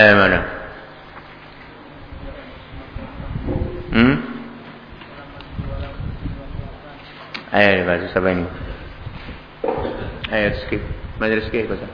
Eh mana? Hmm? Ayo baca siapa ini? Ayo skip. Majelis skip baca.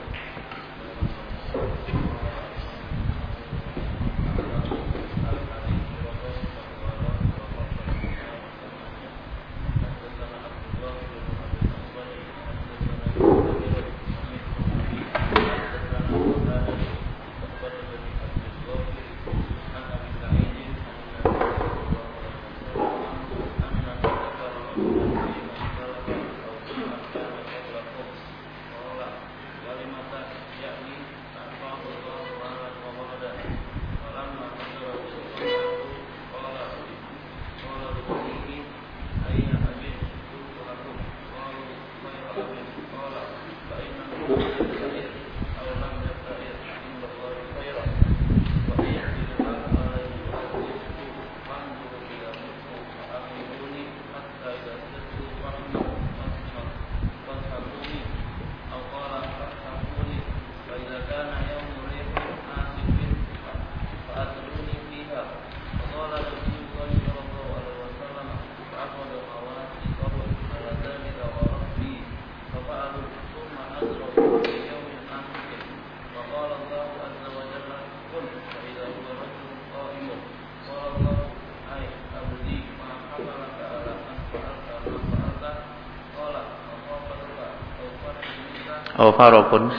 Oh farokun.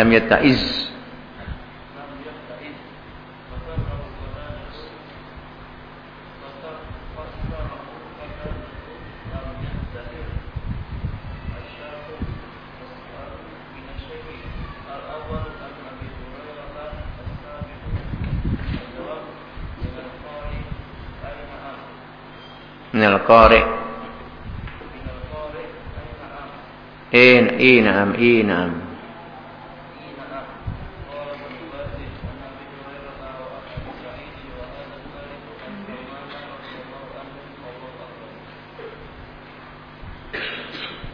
Lam yattaiz من القارئ. إيه إيه نعم إيه نعم.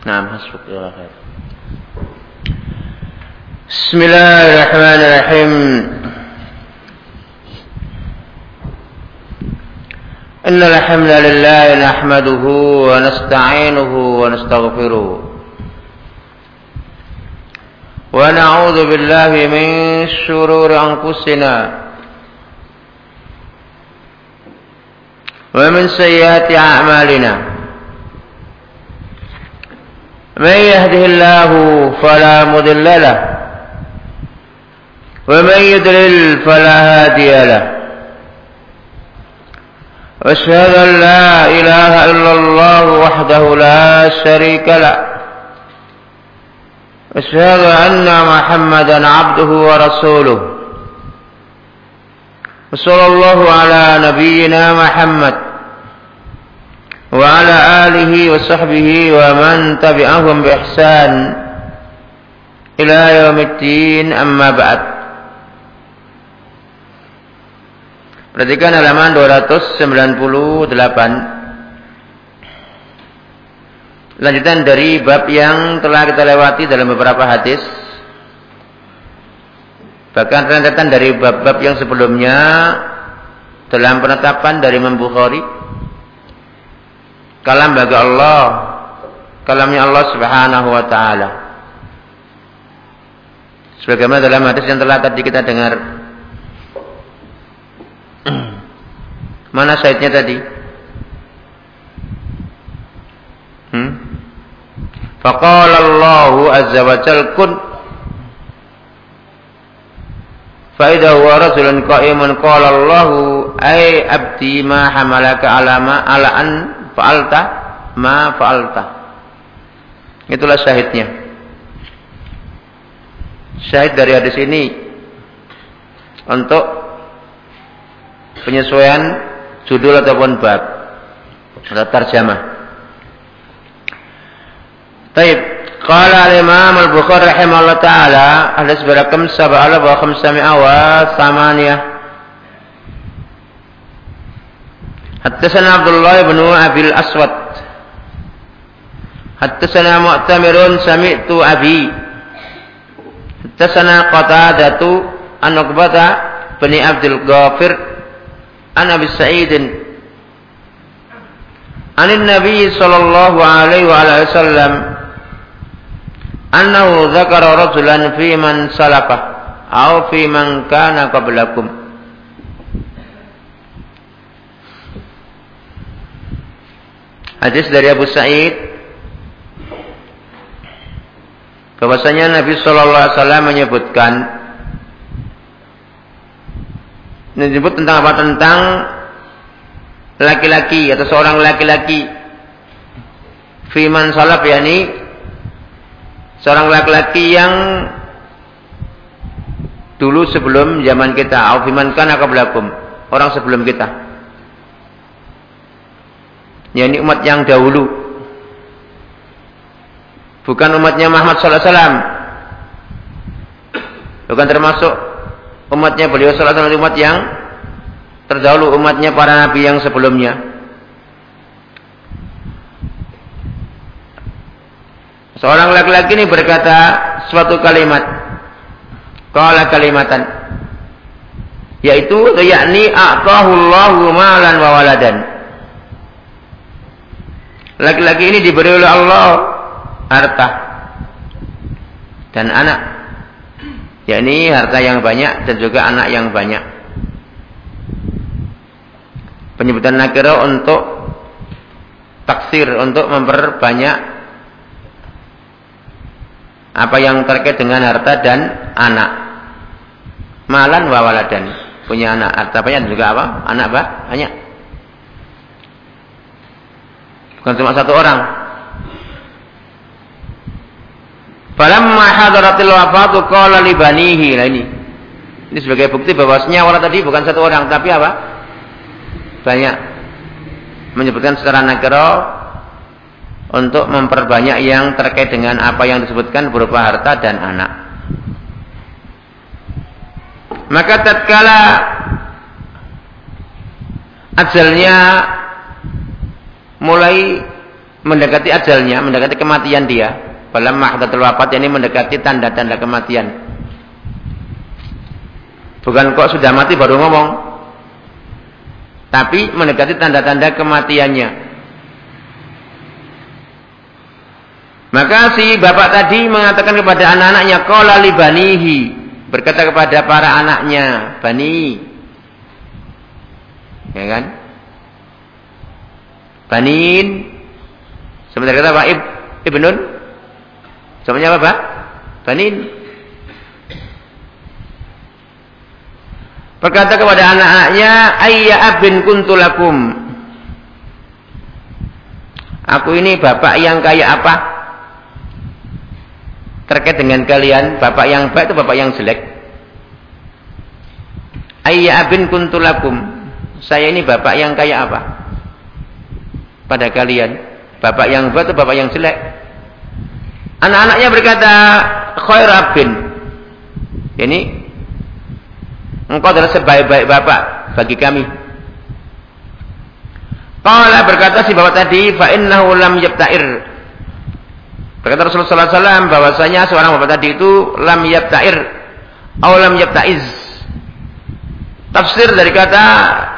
نعم حسبك. الله خير. بسم الله الرحمن الرحيم. إن الحمد لله نحمده ونستعينه ونستغفره ونعوذ بالله من شرور أنفسنا ومن سيئات أعمالنا. من يهده الله فلا مضل له ومن يضلل فلا هادي له. واشهد أن لا إله إلا الله وحده لا شريك له. واشهد أن محمدا عبده ورسوله. وصلى الله على نبينا محمد. وعلى آله وصحبه ومن تبعهم بإحسان إلى يوم الدين أما بعد Perhatikan halaman 298 Lanjutan dari bab yang telah kita lewati dalam beberapa hadis Bahkan rentetan dari bab-bab yang sebelumnya Dalam penetapan dari Imam Bukhari kalam bagi Allah kalamnya Allah Subhanahu wa taala. Sebagaimana dalam hadis yang telah tadi kita dengar. Mana syahidnya tadi? Hmm? Faqala Allah azza wa jal kun Faidah huwa rasulun qa'iman qala Allah ay abdi ma hamalaka ala ma ala an fa'alta ma fa'alta. Itulah syahidnya. Syahid dari hadis ini untuk penyesuaian judul ataupun bab atau terjemah. Taib. Qala al-Imam al-Bukhari rahimahullah taala hadis berakam sab'ala wa khamsami'a wa samaniyah حدثنا عبد الله بن أبي الأسود حدثنا مؤتمر سمعت أبي حدثنا قتادة عن عقبة بن عبد الغافر عن أبي سعيد عن النبي صلى الله عليه وعلى وسلم annahu dzakara rajulan fi man salafa au fi man kana qablakum Hadis dari Abu Sa'id. Bahwasanya Nabi Shallallahu alaihi wasallam menyebutkan menyebut tentang apa? Tentang laki-laki atau seorang laki-laki. Fiman salaf yakni seorang laki-laki yang dulu sebelum zaman kita. Aufiman kana qablakum. Orang sebelum kita yakni umat yang dahulu bukan umatnya Muhammad sallallahu alaihi wasallam bukan termasuk umatnya beliau sallallahu alaihi wasallam umat yang terdahulu umatnya para nabi yang sebelumnya Seorang laki-laki ini berkata suatu kalimat. Qala kalimatan. Yaitu yakni a'tahullahu malan wa waladan. Laki-laki ini diberi oleh Allah harta dan anak. Yakni harta yang banyak dan juga anak yang banyak. Penyebutan nakira untuk taksir untuk memperbanyak apa yang terkait dengan harta dan anak. Malan wa waladan. Punya anak. Harta banyak juga apa? Anak? Banyak. Bukan cuma satu orang. Falamma hadaratil wafatu qala li banihi. Nah ini. Ini sebagai bukti bahwasanya orang tadi bukan satu orang tapi apa? Banyak. Menyebutkan secara nakira untuk memperbanyak yang terkait dengan apa yang disebutkan berupa harta dan anak. Maka tatkala ajalnya mulai mendekati ajalnya, mendekati kematian dia, dalam mahdatul wafat ini mendekati tanda-tanda kematian. Bukan kok sudah mati baru ngomong. Tapi mendekati tanda-tanda kematiannya. Maka si bapak tadi mengatakan kepada anak-anaknya, Qala libanihi. Berkata kepada para anaknya, Bani. Ya kan? Banin. Sebentar kata Pak Ib, Ibnun. Sebenarnya apa Pak? Banin. Berkata kepada anak-anaknya, Ayya abin kuntulakum. Aku ini bapak yang kayak apa? terkait dengan kalian bapak yang baik itu bapak yang jelek ayya abin kuntulakum saya ini bapak yang kayak apa pada kalian. Bapak yang baik itu bapak yang jelek? Anak-anaknya berkata khair abin ini engkau adalah sebaik-baik bapak bagi kami. Qala berkata si bapak tadi fa innahu lam yabta'ir. Berkata Rasulullah SAW bahwasanya seorang bapak tadi itu lam yabta'ir atau lam yabta'iz. Tafsir dari kata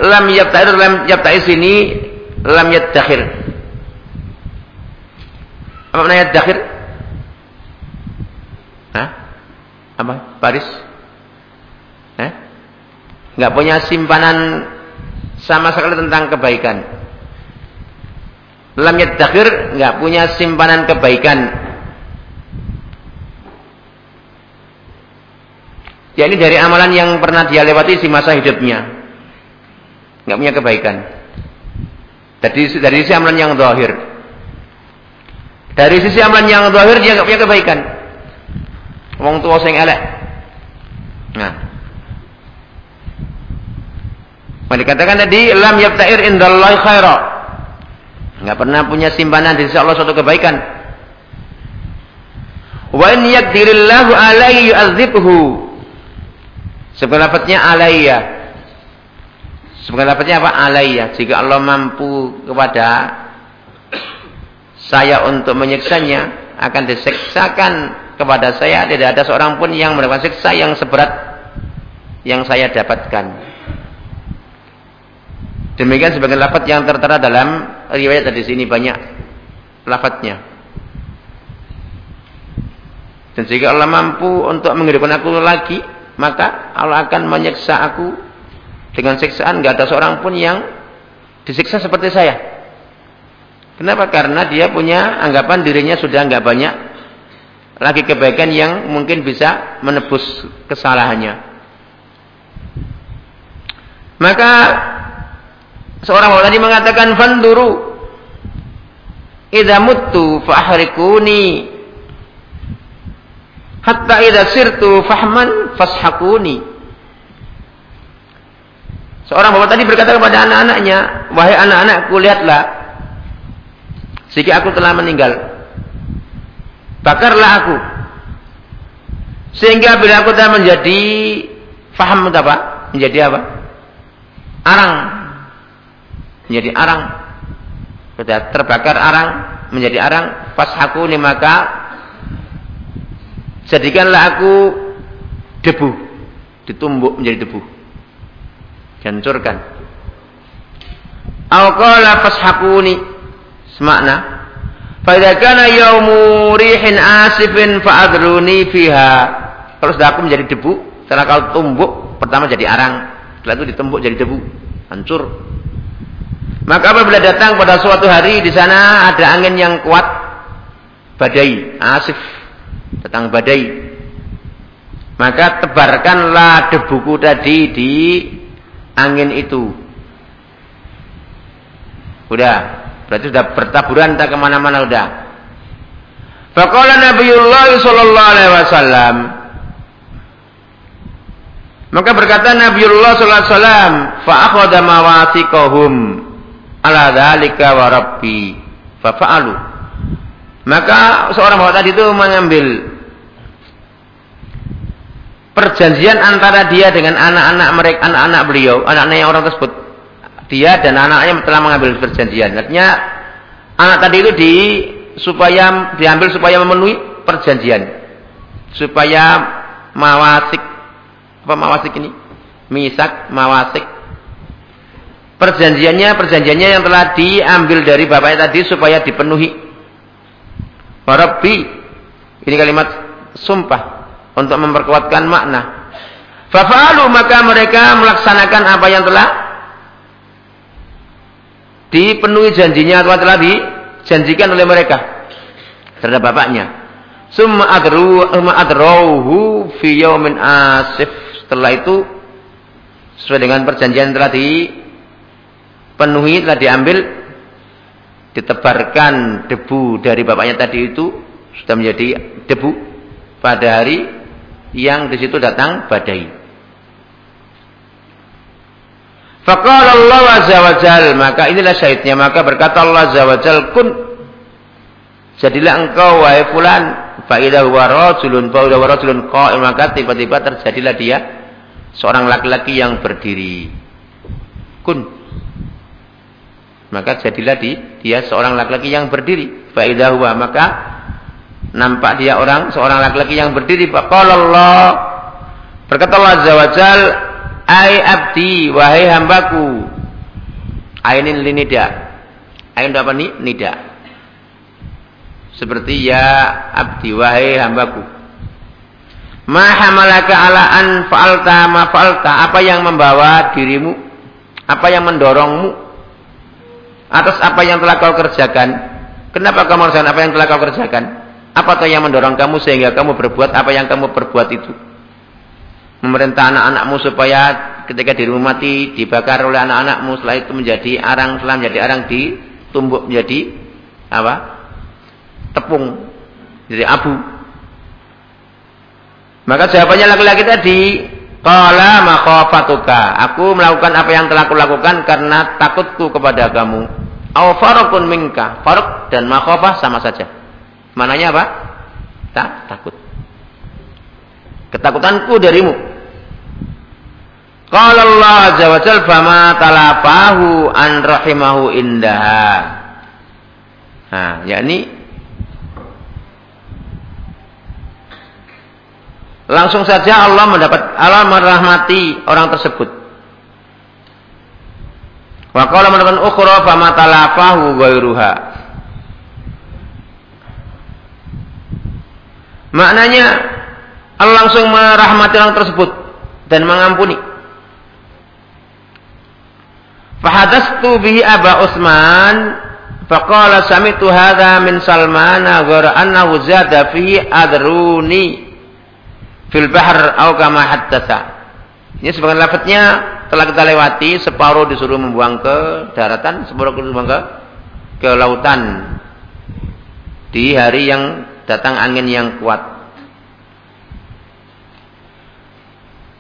lam yabta'ir lam yabta'iz ini lam yaddakhir. Apa Apa namanya dakhir? Hah? Apa? Paris? Eh? Nggak punya simpanan sama sekali tentang kebaikan. Lam dakhir nggak punya simpanan kebaikan. Ya ini dari amalan yang pernah dia lewati di masa hidupnya. Nggak punya kebaikan. Dari dari sisi amalan yang zahir. Dari sisi amalan yang zahir dia nggak punya kebaikan. Wong tua sing elek. Nah. Maka dikatakan tadi lam yabta'ir indallahi khaira. Enggak pernah punya simpanan di sisi Allah suatu kebaikan. Wa in yakdirillahu alaihi yu'adzibhu. Sebenarnya alayya. Sebenarnya lafadznya apa? Alayya. Jika Allah mampu kepada saya untuk menyiksanya, akan diseksakan kepada saya tidak ada seorang pun yang mendapatkan siksa yang seberat yang saya dapatkan. Demikian sebagai lafaz yang tertera dalam riwayat di sini banyak lafadznya. Dan jika Allah mampu untuk menghidupkan aku lagi, maka Allah akan menyiksa aku dengan siksaan. Gak ada seorang pun yang disiksa seperti saya. Kenapa? Karena dia punya anggapan dirinya sudah nggak banyak lagi kebaikan yang mungkin bisa menebus kesalahannya. Maka seorang orang tadi mengatakan fanduru idza muttu fahrikuni hatta idza sirtu fahman fashakuni. Seorang bapak tadi berkata kepada anak-anaknya, "Wahai anak-anakku, lihatlah jika aku telah meninggal, Bakarlah aku. Sehingga bila aku telah menjadi faham apa? Menjadi apa? Arang. Menjadi arang. Sudah terbakar arang, menjadi arang, pas aku ini maka jadikanlah aku debu, ditumbuk menjadi debu. Hancurkan. Al-qala fashakuni. Semakna Faidah kana yaumu rihin asifin fa'adruni fiha. Kalau sudah aku menjadi debu, setelah kalau tumbuk, pertama jadi arang, setelah itu ditumbuk jadi debu, hancur. Maka apabila datang pada suatu hari di sana ada angin yang kuat, badai, asif, datang badai. Maka tebarkanlah debuku tadi di angin itu. Udah, Berarti sudah bertaburan tak ke mana-mana sudah. Faqala Nabiullah sallallahu alaihi wasallam maka berkata Nabiullah sallallahu alaihi wasallam fa akhadha mawasiqahum ala dzalika wa rabbi fa fa'alu. Maka seorang bapak tadi itu mengambil perjanjian antara dia dengan anak-anak mereka, anak-anak beliau, anak-anak yang orang tersebut dia dan anaknya telah mengambil perjanjian. Artinya anak tadi itu di supaya diambil supaya memenuhi perjanjian. Supaya mawasik apa mawasik ini? Misak, mawasik. Perjanjiannya perjanjiannya yang telah diambil dari bapaknya tadi supaya dipenuhi. Rabbi ini kalimat sumpah untuk memperkuatkan makna. Fafalu maka mereka melaksanakan apa yang telah dipenuhi janjinya atau telah dijanjikan oleh mereka terhadap bapaknya. Summa adru adruhu fi yaumin asif. Setelah itu sesuai dengan perjanjian telah dipenuhi, telah diambil, ditebarkan debu dari bapaknya tadi itu sudah menjadi debu pada hari yang di situ datang badai. Faqala Allah azza wa jal, maka inilah syahidnya, maka berkata Allah azza wa jal, kun jadilah engkau wahai fulan, fa idza huwa rajulun fa idza rajulun maka tiba-tiba terjadilah dia seorang laki-laki yang berdiri. Kun maka jadilah di, dia seorang laki-laki yang berdiri. Fa idza huwa maka nampak dia orang seorang laki-laki yang berdiri. Faqala Allah berkata Allah azza wa jal, Ai abdi, wahai hambaku. Ainin linida. Ain apa nih? Nida. Seperti ya abdi wahai hambaku. Ma hamalaka ala an fa'alta ma fa'alta. Apa yang membawa dirimu? Apa yang mendorongmu? Atas apa yang telah kau kerjakan? Kenapa kamu merasakan apa yang telah kau kerjakan? Apa yang mendorong kamu sehingga kamu berbuat apa yang kamu perbuat itu? Memerintah anak-anakmu supaya ketika dirimu mati dibakar oleh anak-anakmu setelah itu menjadi arang setelah menjadi arang ditumbuk menjadi apa? tepung jadi abu. Maka jawabannya laki-laki tadi, qala makhafatuka. Aku melakukan apa yang telah kulakukan karena takutku kepada kamu. Au farakun minka. Farak dan makhafah sama saja. Mananya apa? Tak takut. Ketakutanku darimu. Qala Allah azza wa jalla fama talafahu an rahimahu indaha. Nah, yakni Langsung saja Allah mendapat Allah merahmati orang tersebut. Wa qala man ukhra fama talafahu ghairuha. Maknanya Allah langsung merahmati orang tersebut dan mengampuni. Fahadastu bihi Aba Utsman faqala sami'tu hadza min Salmana ghara annahu zada fihi adruni fil bahr au kama haddatsa. Ini sebagian lafadznya telah kita lewati, separuh disuruh membuang ke daratan, separuh disuruh membuang ke ke lautan. Di hari yang datang angin yang kuat.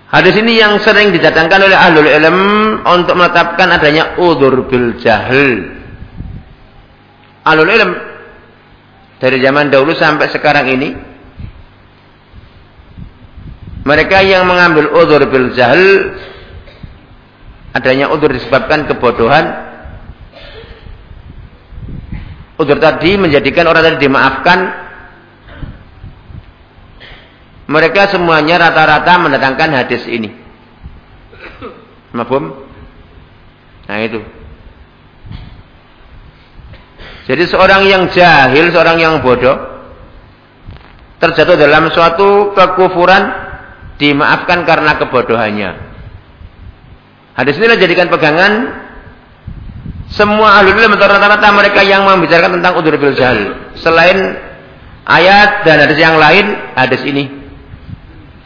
Hadis ini yang sering didatangkan oleh ahlul ilm untuk menetapkan adanya udur bil jahil. Ahlul ilm dari zaman dahulu sampai sekarang ini mereka yang mengambil udur bil jahil adanya udur disebabkan kebodohan. Udur tadi menjadikan orang tadi dimaafkan. Mereka semuanya rata-rata mendatangkan hadis ini. Mafhum? Nah itu. Jadi seorang yang jahil, seorang yang bodoh terjatuh dalam suatu kekufuran dimaafkan karena kebodohannya. Hadis ini jadikan pegangan semua ahli ilmu rata-rata mereka yang membicarakan tentang udur bil jahil. Selain ayat dan hadis yang lain, hadis ini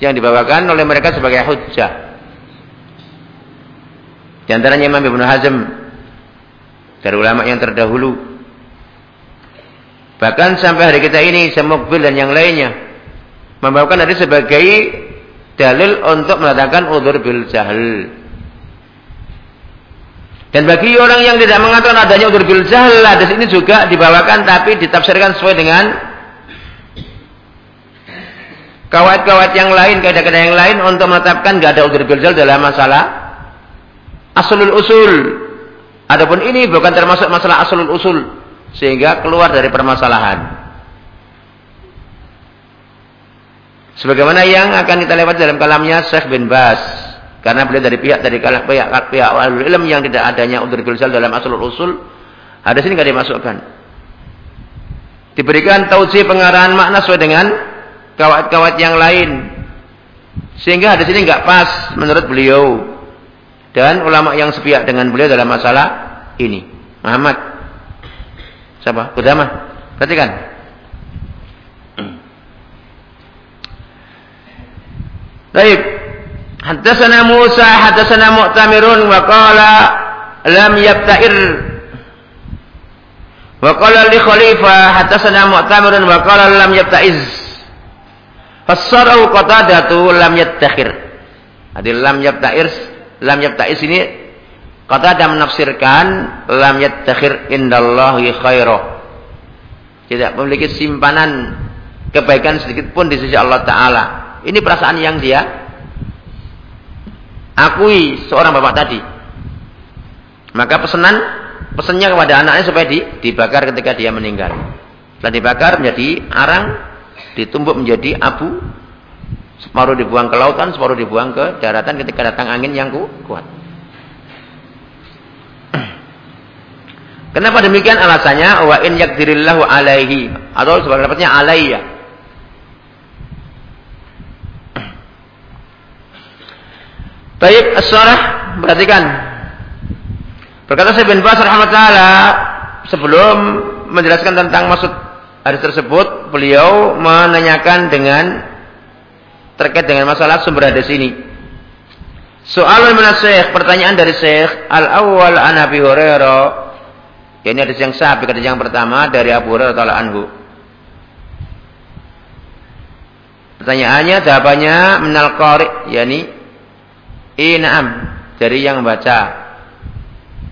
yang dibawakan oleh mereka sebagai hujjah. Di antaranya Imam Ibnu Hazm dari ulama yang terdahulu. Bahkan sampai hari kita ini Semukbil dan yang lainnya membawakan hadis sebagai dalil untuk mengatakan udur bil jahil. Dan bagi orang yang tidak mengatakan adanya udur bil jahil, hadis ini juga dibawakan tapi ditafsirkan sesuai dengan kawat-kawat yang lain, kaidah-kaidah yang lain untuk menetapkan tidak ada udur bil jahil dalam masalah aslul usul. Adapun ini bukan termasuk masalah aslul usul sehingga keluar dari permasalahan. Sebagaimana yang akan kita lewat dalam kalamnya Syekh bin Bas. Karena beliau dari pihak dari pihak pihak, pihak ulul ilm yang tidak adanya udur bilsal dalam aslul usul, ada sini tidak dimasukkan. Diberikan tauji pengarahan makna sesuai dengan kawat-kawat yang lain. Sehingga ada sini nggak pas menurut beliau. Dan ulama yang sepihak dengan beliau dalam masalah ini. Muhammad. Siapa? Kudamah. Perhatikan. Baik. Haddatsana Musa, haddatsana Mu'tamirun wa qala lam yabta'ir wa qala li Khalifah haddatsana Mu'tamirun wa qala lam yabta'iz. Fassarahu Qatadatu lam yattakhir. Hadil lam yabta'ir lam yabta'iz ini Qatadah menafsirkan lam yattakhir indallahi khairah. Tidak memiliki simpanan kebaikan sedikit pun di sisi Allah taala. Ini perasaan yang dia akui seorang bapak tadi. Maka pesanan pesannya kepada anaknya supaya di, dibakar ketika dia meninggal. Setelah dibakar menjadi arang, ditumbuk menjadi abu, separuh dibuang ke lautan, separuh dibuang ke daratan ketika datang angin yang kuat. Kenapa demikian alasannya? Wa in yakdirillahu alaihi atau sebagai dapatnya alayya. Taib as-sarah perhatikan. Berkata Syekh bin Bas rahimahullah sebelum menjelaskan tentang maksud hadis tersebut, beliau menanyakan dengan terkait dengan masalah sumber hadis ini. Soal min Syekh, pertanyaan dari Syekh al-awwal an Abi Hurairah Ya, ini hadis yang sahih, hadis yang pertama dari Abu Hurairah radhiyallahu anhu. Pertanyaannya, jawabannya minal qari, yakni inam dari yang baca.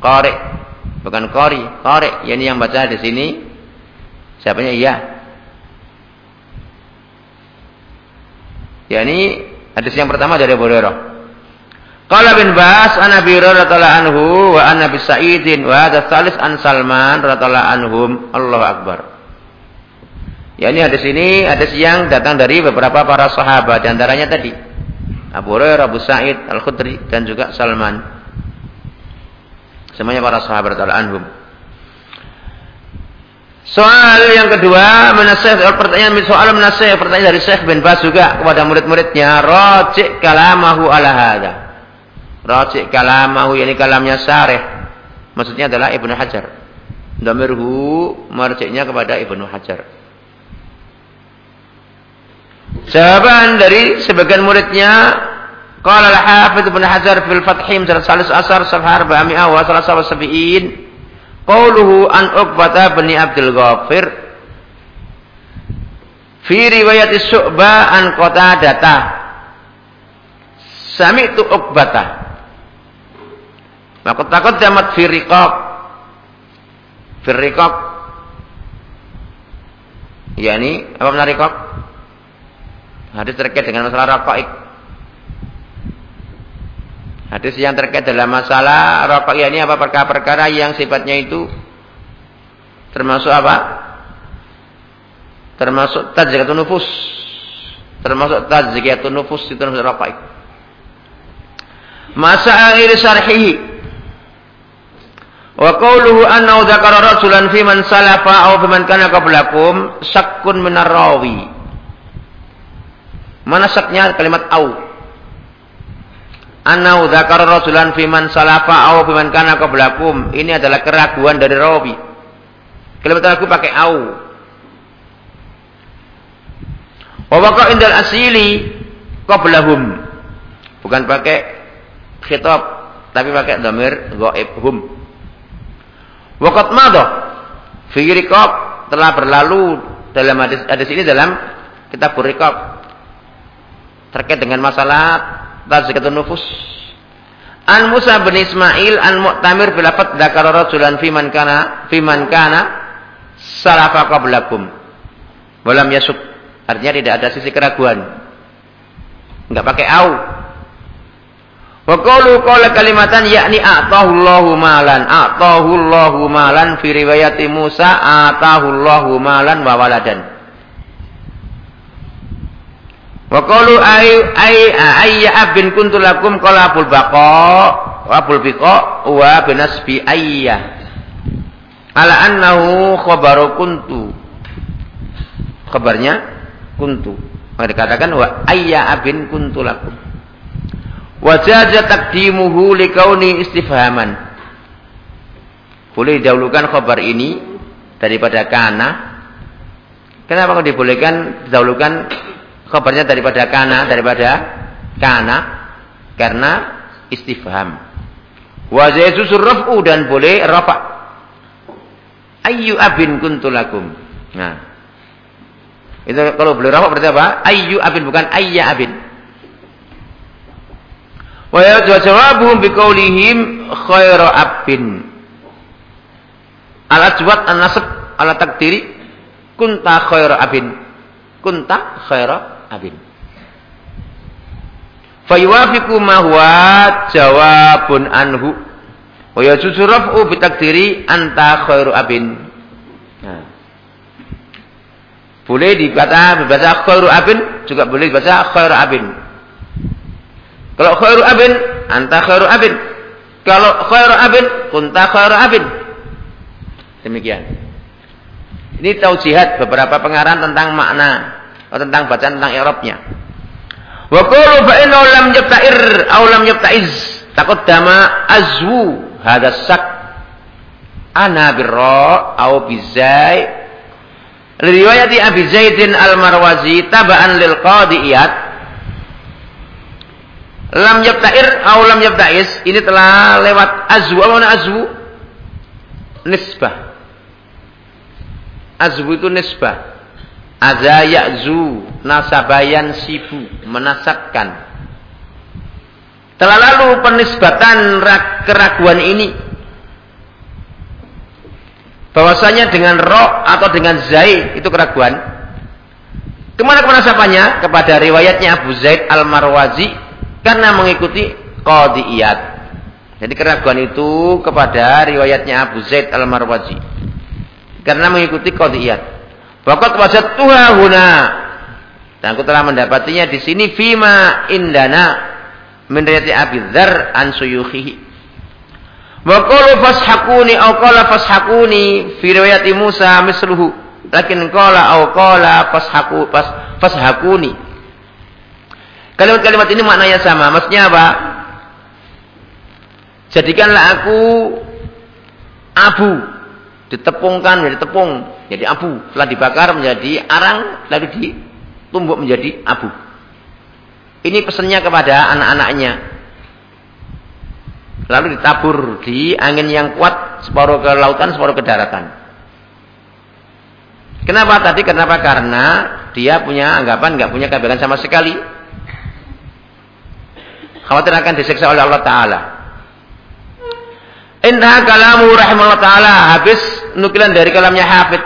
Qari, bukan qari, qari, yakni yang baca di sini. Siapanya iya. Yani hadis yang pertama dari Abu Hurairah. Qala bin Bas an Abi radhiyallahu anhu wa an Nabi Sa'idin wa hadza salis an Salman radhiyallahu anhum Allahu akbar. Ya ini hadis ini hadis yang datang dari beberapa para sahabat di antaranya tadi Abu Hurairah, Abu Sa'id, Al-Khudri dan juga Salman. Semuanya para sahabat radhiyallahu anhum. Soal yang kedua, menasih pertanyaan soal menasih pertanyaan dari Syekh bin Bas juga kepada murid-muridnya, rajik kalamahu ala hadza. Raji' kalamahu yani kalamnya Syarih. Maksudnya adalah Ibnu Hajar. Damirhu marji'nya kepada Ibnu Hajar. Jawaban dari sebagian muridnya Qala al-Hafidh Ibnu Hajar fil Fathim surat Salis Asar safhar ba'mi'a wa salasa wa sabi'in Qauluhu an Uqbata bin Abdul Ghafir fi riwayat Syu'bah an Qatadah Sami'tu Uqbata maka takut jamat firikok. Firikok. Ya ini apa menarikok? Hadis terkait dengan masalah rokok. Hadis yang terkait dalam masalah rokok ya ini apa perkara-perkara yang sifatnya itu termasuk apa? Termasuk tazkiyatun nufus. Termasuk tazkiyatun nufus itu termasuk rokok. Masa akhir syarhihi Wa qawluhu annahu dzakara rasulan fi man salafa aw fi man kana qablakum syakkun minar rawi. Mana syaknya kalimat au? Annahu dzakara rasulan fi man salafa aw fi man kana qablakum. Ini adalah keraguan dari rawi. Kalimat aku pakai au. Wa waqa indal asili qablahum. Bukan pakai khitab tapi pakai dhamir ghaib hum. Wakat madoh. Fi rikab telah berlalu dalam hadis, hadis ini dalam kitab rikab. Terkait dengan masalah tazkiyatun nufus. An Musa bin Ismail an Mu'tamir bil lafadz dzakara rajulan fi man kana fi man kana salafa qablakum. Walam yasuk. Artinya tidak ada sisi keraguan. Enggak pakai au. Wa qalu qala kalimatan yakni atahullahu malan. Atahullahu malan fi riwayati Musa atahullahu malan wa waladan. Wa qalu ay ay ayya abin kuntu lakum qala abul baqa wa abul biqa wa binasbi ayya. Ala annahu khabaru kuntu. Kabarnya kuntu. Maka dikatakan wa ayya abin kuntu lakum. Wajaja takdimuhu likauni istifhaman. Boleh didahulukan khabar ini daripada kana. Kenapa dibolehkan didahulukan khabarnya daripada kana, daripada kana? Karena istifham. Wajazu surrafu dan boleh rafa. Ayu abin kuntulakum. Nah. Itu kalau boleh rafa berarti apa? Ayu abin bukan ayya abin. Wa jawabuhum biqaulihim khairu abin. Al ajwad an nasab ala takdiri kunta khairu abin. Kunta khairu abin. Fayuwafiqu ma huwa jawabun anhu. Wa yajuzu raf'u bitakdiri anta khairu abin. Nah. Boleh dibaca dibaca khairu abin juga boleh dibaca khairu abin. Kalau khairu abin, anta khairu abin. Kalau khairu abin, kunta khairu abin. Demikian. Ini taujihat beberapa pengarahan tentang makna tentang bacaan tentang i'rabnya. Wa qulu fa innahu lam yabta'ir aw lam yabta'iz. Taqaddama azwu hadha sak. Ana birra aw bizai. Riwayat Abi Zaidin al-Marwazi taba'an lil qadiyat lam yabta'ir aw lam yabta'iz. Ini telah lewat azwu. Apa azwu? Nisbah. Azwu itu nisbah. Aza ya'zu nasabayan sibu menasabkan. Telah lalu penisbatan keraguan ini bahwasanya dengan ro atau dengan zai itu keraguan. Ke mana penasabannya? Kepada riwayatnya Abu Zaid Al-Marwazi karena mengikuti qadiyat. Jadi keraguan itu kepada riwayatnya Abu Zaid Al-Marwazi karena mengikuti qadiyat. Waqat wajadtuha huna. Dan aku telah mendapatinya di sini fima indana min riwayat Abi Dzar an suyukhihi. Wa qalu fashakuni aw qala fashakuni fi riwayat Musa misluhu. Lakin qala aw qala fashaku fas, fashakuni. Kalimat-kalimat ini maknanya sama. Maksudnya apa? Jadikanlah aku abu ditepungkan menjadi tepung, jadi abu. Setelah dibakar menjadi arang, lalu ditumbuk menjadi abu. Ini pesannya kepada anak-anaknya. Lalu ditabur di angin yang kuat, separuh ke lautan, separuh ke daratan. Kenapa tadi? Kenapa? Karena dia punya anggapan nggak punya kebaikan sama sekali. Khawatir akan disiksa oleh Allah Taala. Indah kalamu rahimahullah ta'ala. Habis nukilan dari kalamnya Hafid.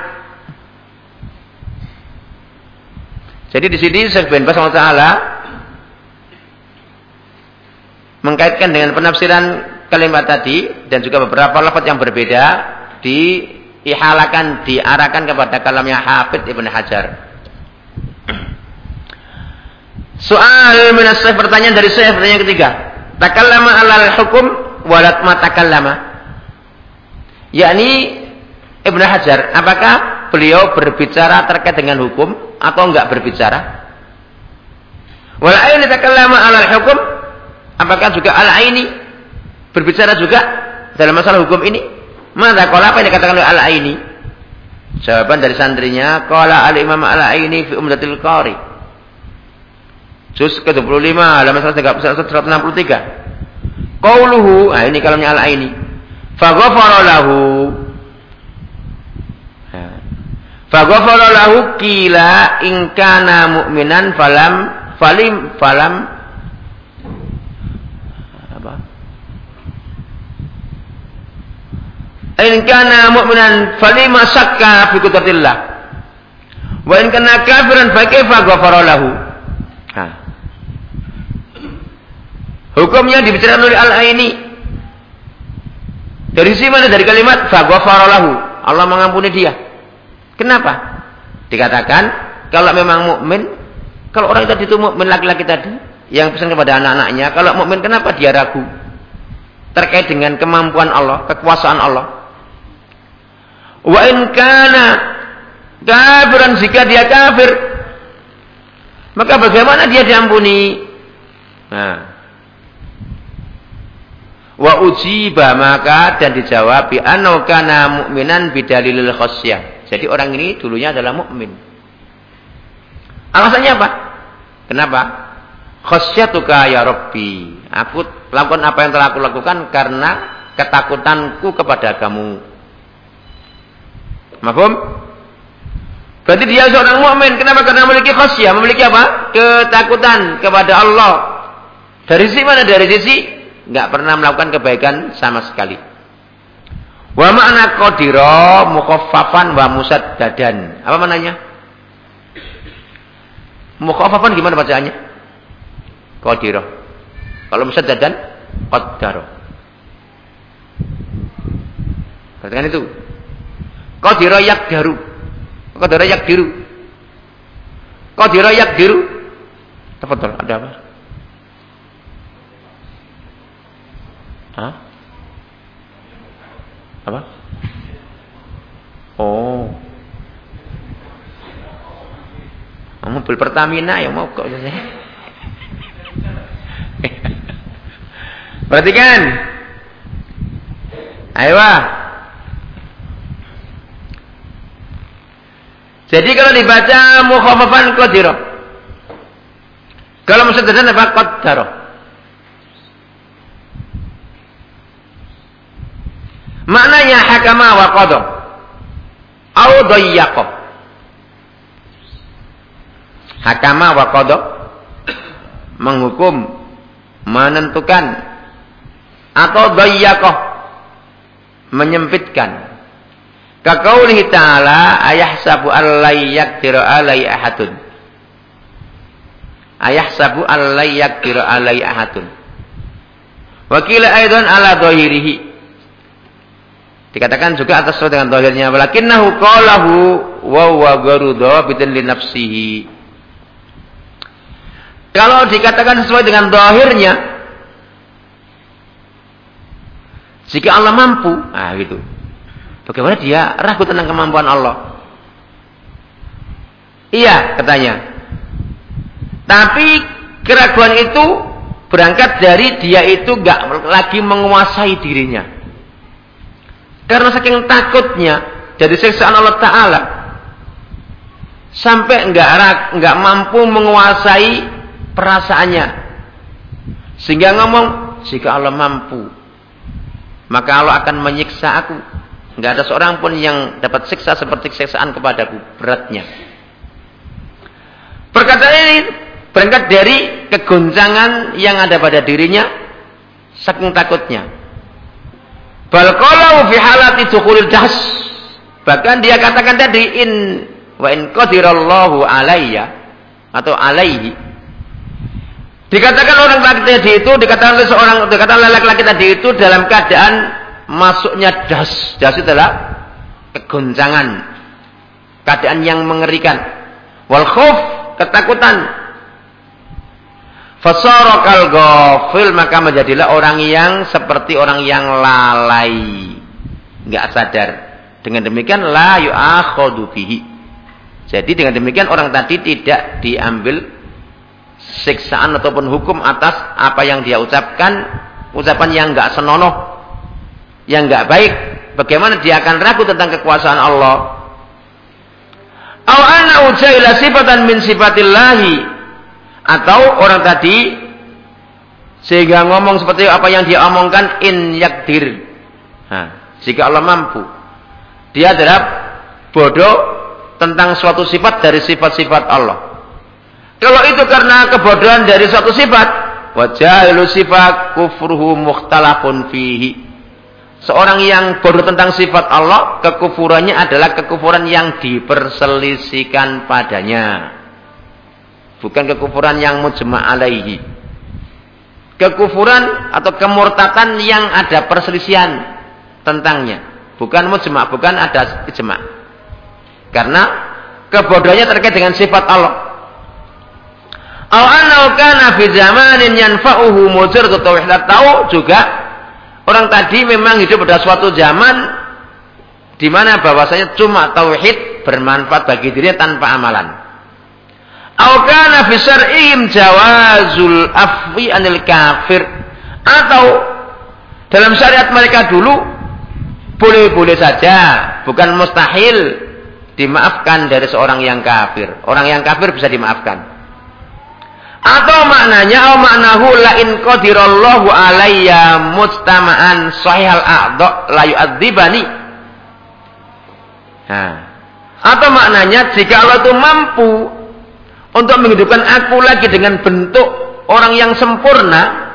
Jadi di sini Syekh bin Bas Ta'ala mengkaitkan dengan penafsiran kalimat tadi dan juga beberapa lafaz yang berbeda diihalakan, diarahkan kepada kalamnya Hafid Ibn Hajar. Soal minas pertanyaan dari saya pertanyaan ketiga. Takallama alal hukum walat matakallama. Yakni Ibnu Hajar, apakah beliau berbicara terkait dengan hukum atau enggak berbicara? Wal aini takallama ala hukum apakah juga al aini berbicara juga dalam masalah hukum ini? Maka kalau apa yang dikatakan oleh al aini? Jawaban dari santrinya, qala al imam al aini fi umdatil qari. Juz ke-25 halaman 163. Qauluhu, nah ini kalamnya al-aini. Faghafara lahu. Faghafara lahu kila in kana mu'minan falam falim falam apa? In kana mu'minan falima sakka fi qudratillah. Wa in kana kafiran fa kaifa ghafara lahu? Hukumnya dibicarakan oleh Al-Aini. Dari sisi mana? Dari kalimat faghfaralahu. Allah mengampuni dia. Kenapa? Dikatakan kalau memang mukmin, kalau orang tadi itu mukmin laki-laki tadi yang pesan kepada anak-anaknya, kalau mukmin kenapa dia ragu? Terkait dengan kemampuan Allah, kekuasaan Allah. Wa in kana kafiran jika dia kafir, maka bagaimana dia diampuni? Nah, Wa ujiba maka dan dijawab bi kana mu'minan bidalilil khasyah. Jadi orang ini dulunya adalah mukmin. Alasannya apa? Kenapa? Khasyatuka ya Rabbi. Aku lakukan apa yang telah aku lakukan karena ketakutanku kepada kamu. Mahfum? Berarti dia seorang mukmin. Kenapa? Karena memiliki khasyah, memiliki apa? Ketakutan kepada Allah. Dari sisi mana? Dari sisi nggak pernah melakukan kebaikan sama sekali. Wa makna qadira mukhaffafan wa musaddadan. Apa maknanya? Mukhaffafan gimana bacaannya? Qadira. Kalau musaddadan qaddara. Perhatikan itu. Qadira yakdaru. Qadira yakdiru. Qadira yakdiru. Tafadhol, ada apa? Hah? Apa? Oh. Mobil Pertamina yang mau kok saya. Perhatikan. Ayo. Jadi kalau dibaca mukhafafan qadira. Kalau musaddadan apa qaddara? Maknanya hakama wa qadha. Au dayyaqa. Hakama wa qadha menghukum, menentukan atau dayyaqa menyempitkan. Kaqaulihi ta'ala ayahsabu allai yaqdiru alai ahadun. Ayahsabu allai yaqdiru alai ahadun. Wakila aidan ala dhahirihi. Dikatakan juga atas sesuai dengan dohirnya. Walakinnahu qalahu wa huwa gharudu bitin li. Kalau dikatakan sesuai dengan dohirnya, jika Allah mampu, nah gitu. Bagaimana dia ragu tentang kemampuan Allah? Iya, katanya. Tapi keraguan itu berangkat dari dia itu gak lagi menguasai dirinya. Karena saking takutnya dari siksaan Allah Ta'ala. Sampai enggak, enggak mampu menguasai perasaannya. Sehingga ngomong, jika Allah mampu, maka Allah akan menyiksa aku. Enggak ada seorang pun yang dapat siksa seperti siksaan kepadaku. Beratnya. Perkataan ini berangkat dari kegoncangan yang ada pada dirinya. Saking takutnya. Bal qalau fi halati dukhulil das. Bahkan dia katakan tadi in wa in qadirallahu alayya atau alaihi. Dikatakan orang tadi itu dikatakan oleh seorang dikatakan laki-laki tadi itu dalam keadaan masuknya das. Das itu adalah kegoncangan. Keadaan yang mengerikan. Wal khauf ketakutan Fasorokal gofil maka menjadilah orang yang seperti orang yang lalai, nggak sadar. Dengan demikian la yu'akhodu bihi. Jadi dengan demikian orang tadi tidak diambil siksaan ataupun hukum atas apa yang dia ucapkan, ucapan yang nggak senonoh, yang nggak baik. Bagaimana dia akan ragu tentang kekuasaan Allah? Aw ana ujaila sifatan min sifatillahi atau orang tadi sehingga ngomong seperti apa yang dia omongkan in yakdir. Nah, jika Allah mampu. Dia adalah bodoh tentang suatu sifat dari sifat-sifat Allah. Kalau itu karena kebodohan dari suatu sifat, wajahilu sifat kufruhu mukhtalafun fihi. Seorang yang bodoh tentang sifat Allah, kekufurannya adalah kekufuran yang diperselisihkan padanya. Bukan kekufuran yang mujma' alaihi. Kekufuran atau kemurtatan yang ada perselisihan tentangnya. Bukan mujma', bukan ada ijma'. Karena kebodohannya terkait dengan sifat Allah. Aw annahu kana fi zamanin yanfa'uhu mujarrad tauhid. Tahu juga orang tadi memang hidup pada suatu zaman di mana bahwasanya cuma tauhid bermanfaat bagi dirinya tanpa amalan. Au kana fi syar'ihim jawazul afwi anil kafir atau dalam syariat mereka dulu boleh-boleh saja, bukan mustahil dimaafkan dari seorang yang kafir. Orang yang kafir bisa dimaafkan. Atau maknanya atau maknahu la in qadirallahu alayya mustama'an sahihal a'dha la yu'adzibani. Nah. Atau maknanya jika Allah itu mampu untuk menghidupkan aku lagi dengan bentuk orang yang sempurna,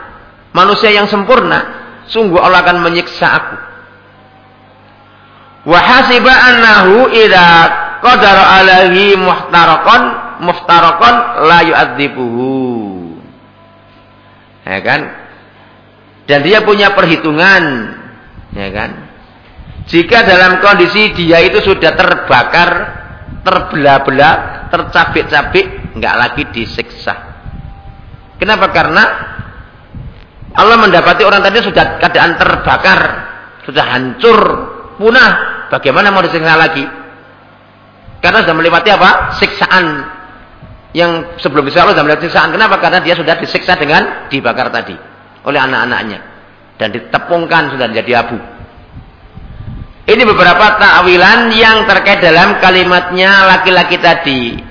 manusia yang sempurna, sungguh Allah akan menyiksa aku. Wa hasiba annahu idza qadara alaihi muhtaraqan muftaraqan la yu'adzibuhu. Ya kan? Dan dia punya perhitungan, ya kan? Jika dalam kondisi dia itu sudah terbakar, terbelah-belah, tercabik-cabik, nggak lagi disiksa. Kenapa? Karena Allah mendapati orang tadi sudah keadaan terbakar, sudah hancur, punah, bagaimana mau disiksa lagi? Karena sudah melewati apa? Siksaan yang sebelum bisa Allah sudah melewati siksaan. Kenapa? Karena dia sudah disiksa dengan dibakar tadi oleh anak-anaknya dan ditepungkan sudah menjadi abu. Ini beberapa takwilan yang terkait dalam kalimatnya laki-laki tadi.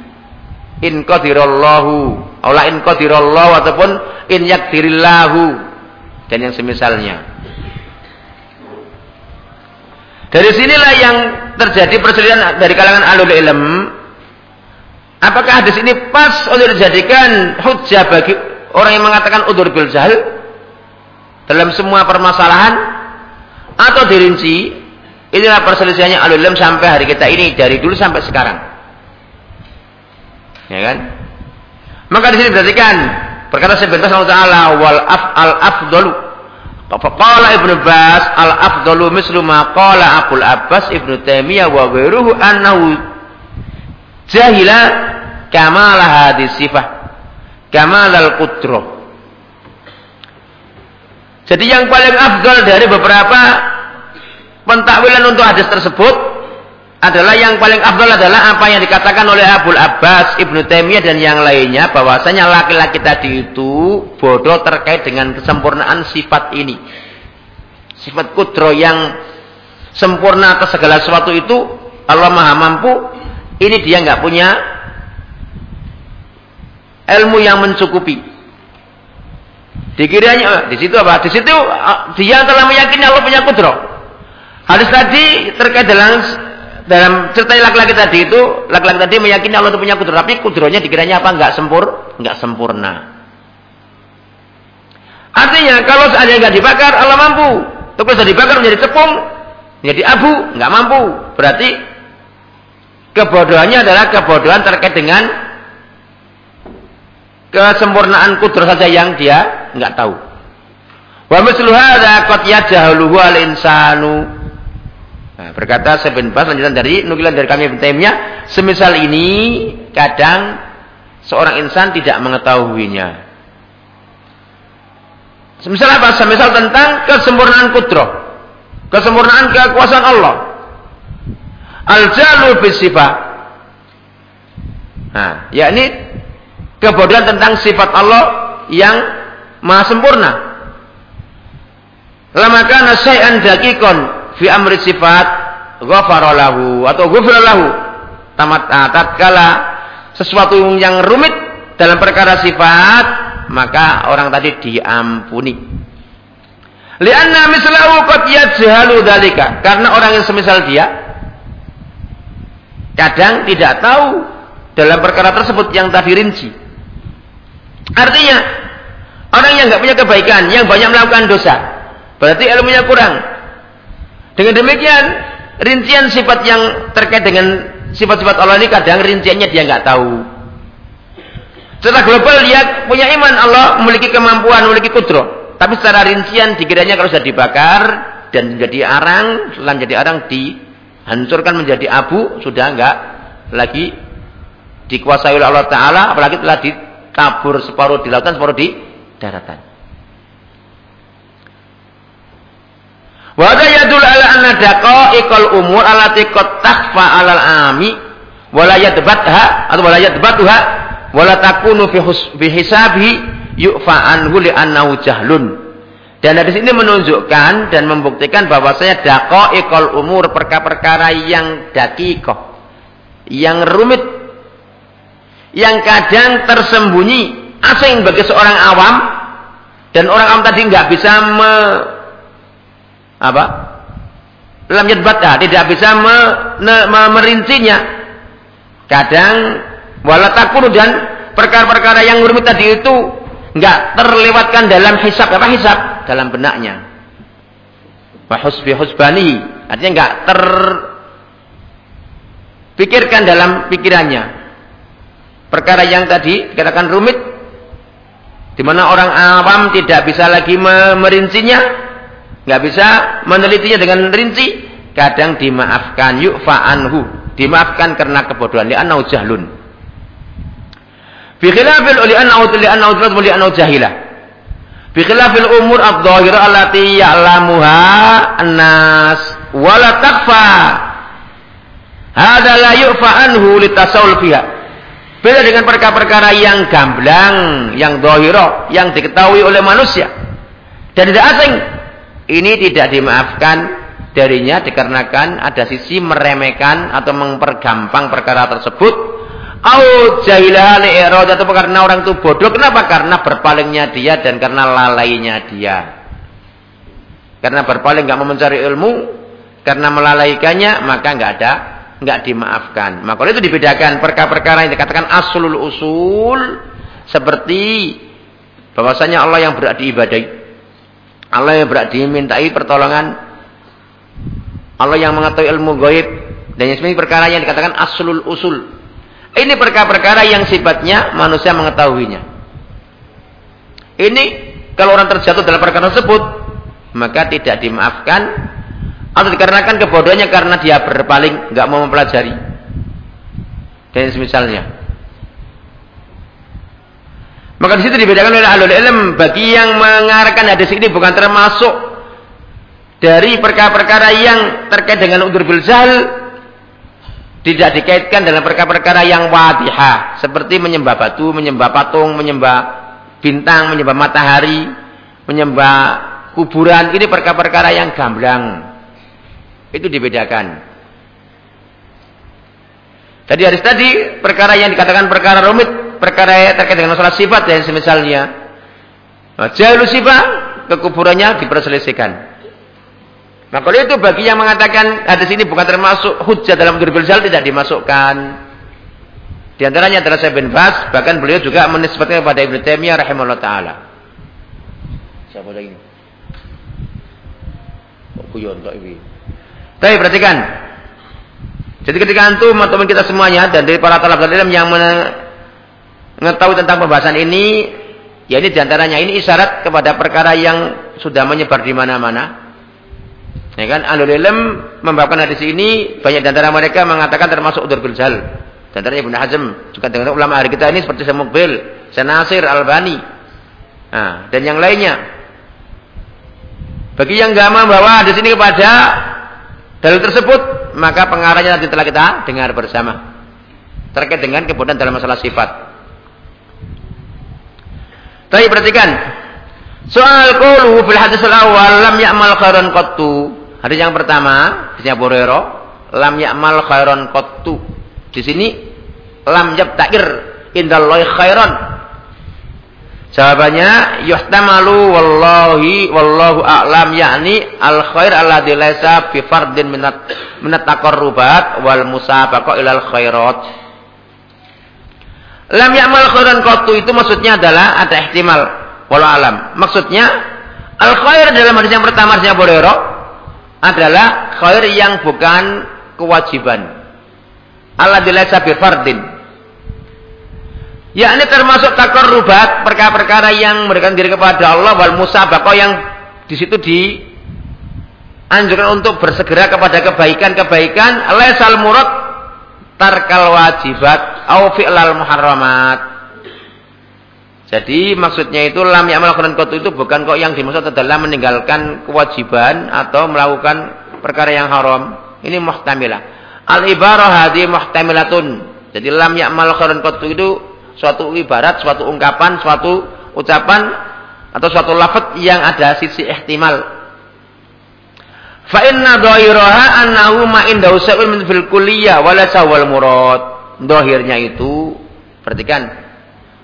In qadirallahu, aula in qadirallahu ataupun in yakdirillahu dan yang semisalnya. Dari sinilah yang terjadi perselisihan dari kalangan alul ilm. Apakah hadis ini pas untuk dijadikan hujah bagi orang yang mengatakan udur bil jahil dalam semua permasalahan atau dirinci? Inilah perselisihannya alul ilm sampai hari kita ini dari dulu sampai sekarang. Ya kan? Maka di sini perhatikan sebentar Allah Taala wal af al afdalu Faqala Ibnu Bas al-afdalu mislu ma qala Abdul Abbas Ibnu Taimiyah wa ghairuhu annahu jahila kamal hadis sifah kamal al-qudrah. Jadi yang paling afdal dari beberapa pentakwilan untuk hadis tersebut adalah yang paling afdal adalah apa yang dikatakan oleh Abdul Abbas, Ibnu Taimiyah dan yang lainnya bahwasanya laki-laki tadi itu bodoh terkait dengan kesempurnaan sifat ini. Sifat kudro yang sempurna atas segala sesuatu itu Allah Maha mampu. Ini dia nggak punya ilmu yang mencukupi. Dikiranya di situ apa? Di situ dia telah meyakini Allah punya kudro. Hadis tadi terkait dengan dalam cerita laki-laki tadi itu laki-laki tadi meyakini Allah itu punya kudro tapi kudronya dikiranya apa? Enggak sempur nggak sempurna. Artinya kalau seandainya nggak dibakar Allah mampu. Tapi sudah dibakar menjadi tepung menjadi abu nggak mampu. Berarti kebodohannya adalah kebodohan terkait dengan kesempurnaan kudro saja yang dia nggak tahu. Wa mislu hadza qad yajhaluhu al insanu Nah, berkata Ibn Bas lanjutan dari nukilan dari kami Ibn semisal ini kadang seorang insan tidak mengetahuinya. Semisal apa? Semisal tentang kesempurnaan kudroh. Kesempurnaan kekuasaan Allah. Al-jalu bisifat. Nah, yakni kebodohan tentang sifat Allah yang maha sempurna. Lama kana syai'an dakikon fi amri sifat ghafara lahu atau ghufira lahu. Tamat ah, tatkala sesuatu yang rumit dalam perkara sifat maka orang tadi diampuni. Lianna mislahu qad yajhalu dzalika. Karena orang yang semisal dia kadang tidak tahu dalam perkara tersebut yang tadi rinci. Artinya orang yang nggak punya kebaikan yang banyak melakukan dosa berarti ilmunya kurang dengan demikian, rincian sifat yang terkait dengan sifat-sifat Allah ini kadang rinciannya dia nggak tahu. Secara global dia punya iman Allah memiliki kemampuan, memiliki kudro. Tapi secara rincian dikiranya kalau sudah dibakar dan menjadi arang, setelah menjadi arang dihancurkan menjadi abu, sudah enggak lagi dikuasai oleh Allah Ta'ala, apalagi telah ditabur separuh di lautan, separuh di daratan. Wa yadul ala anna daqaiqal umur allati qad takhfa alal ami wala yadbatha atau wala yadbatuha wala takunu fi hisabi yu'fa anhu li annahu jahlun. Dan dari sini menunjukkan dan membuktikan bahwasanya daqaiqal umur perkara-perkara yang dakikoh yang rumit yang kadang tersembunyi asing bagi seorang awam dan orang awam tadi nggak bisa me apa? Lam yadbatha, tidak bisa me, ne, me, merincinya. Kadang wala takunu dan perkara-perkara yang rumit tadi itu enggak terlewatkan dalam hisab apa hisab dalam benaknya. Wa husbi husbani, artinya enggak terpikirkan dalam pikirannya. Perkara yang tadi dikatakan rumit di mana orang awam tidak bisa lagi merincinya nggak bisa menelitinya dengan rinci, kadang dimaafkan yu'fa anhu, dimaafkan karena kebodohan li'annahu jahlun. Fi khilafil li'annahu jahlun li'annahu jahilah. Fi khilafil umur ad-dhahira allati ya'lamuha an-nas wala takfa Hada la yu'fa anhu litasawul fiha. Beda dengan perkara-perkara yang gamblang, yang dohiro, yang diketahui oleh manusia. Dan tidak asing. Ini tidak dimaafkan darinya dikarenakan ada sisi meremehkan atau mempergampang perkara tersebut. Au jahilah atau karena orang itu bodoh. Kenapa? Karena berpalingnya dia dan karena lalainya dia. Karena berpaling nggak mau mencari ilmu, karena melalaikannya maka nggak ada nggak dimaafkan. Maka itu dibedakan perkara-perkara yang dikatakan aslul usul seperti bahwasanya Allah yang berat diibadai. Allah yang berat dimintai pertolongan. Allah yang mengetahui ilmu gaib dan sebenarnya perkara yang dikatakan aslul usul. Ini perkara-perkara yang sifatnya manusia mengetahuinya. Ini kalau orang terjatuh dalam perkara tersebut maka tidak dimaafkan atau dikarenakan kebodohannya karena dia berpaling, nggak mau mempelajari. Dan semisalnya. Maka di situ dibedakan oleh alul ilm bagi yang mengarahkan hadis ini bukan termasuk dari perkara-perkara yang terkait dengan udur bilzal tidak dikaitkan dalam perkara-perkara yang wadihah seperti menyembah batu, menyembah patung, menyembah bintang, menyembah matahari, menyembah kuburan ini perkara-perkara yang gamblang itu dibedakan. Tadi hadis tadi perkara yang dikatakan perkara rumit, perkara yang terkait dengan masalah sifat dan semisalnya. Nah, Jalu sifat kekuburannya diperselisihkan. Nah, itu bagi yang mengatakan hadis ini bukan termasuk hujah dalam durbil zal tidak dimasukkan. Di antaranya adalah Syekh bin Bas, bahkan beliau juga menisbatkan kepada Ibnu Taimiyah rahimahullah taala. Siapa lagi? Kuyon tak ini? Tapi perhatikan. Jadi ketika antum atau kita semuanya dan dari para talab ilmu yang mengetahui tentang pembahasan ini, ya ini di antaranya ini isyarat kepada perkara yang sudah menyebar di mana-mana. Ya kan, alul ilm membawakan hadis ini banyak di antara mereka mengatakan termasuk udur biljal. Di antaranya Ibnu Hazm, juga dengan ulama hari kita ini seperti Syekh Senasir Albani. Nah, dan yang lainnya. Bagi yang enggak membawa hadis ini kepada Dalil tersebut maka pengarahnya nanti telah kita dengar bersama terkait dengan kebodohan dalam masalah sifat. Tapi perhatikan soal qulu fil hadis awal lam ya'mal khairan qattu. Hadis yang pertama, hadisnya Borero, lam ya'mal khairan qattu. Di sini lam yabta'ir indallahi khairan Jawabannya yuhtamalu wallahi wallahu a'lam yakni al khair alladzi laisa fi fardin minat minat taqarrubat wal musabaqa ilal khairat. Lam ya'mal khairan qattu. Itu maksudnya adalah ada ihtimal. Wallahu alam. Maksudnya al khair dalam hadis yang pertama hadisnya Hurairah adalah khair yang bukan kewajiban. Alladzi laisa fi fardin Ya ini termasuk takarrubat perkara-perkara yang memberikan diri kepada Allah wal musabaqah yang di situ di anjurkan untuk bersegera kepada kebaikan-kebaikan. Laisal murad tarkal wajibat au fi'lal muharramat. Jadi maksudnya itu lam ya'mal Quran kotu itu bukan kok yang dimaksud adalah meninggalkan kewajiban atau melakukan perkara yang haram. Ini muhtamilah. Al ibarah hadi muhtamilatun. Jadi lam ya'mal Quran kotu itu suatu ibarat, suatu ungkapan, suatu ucapan atau suatu lafaz yang ada sisi ihtimal. Fa inna dhahiraha annahu ma indahu min fil kulliyah wala sawal murad. Dohirnya itu perhatikan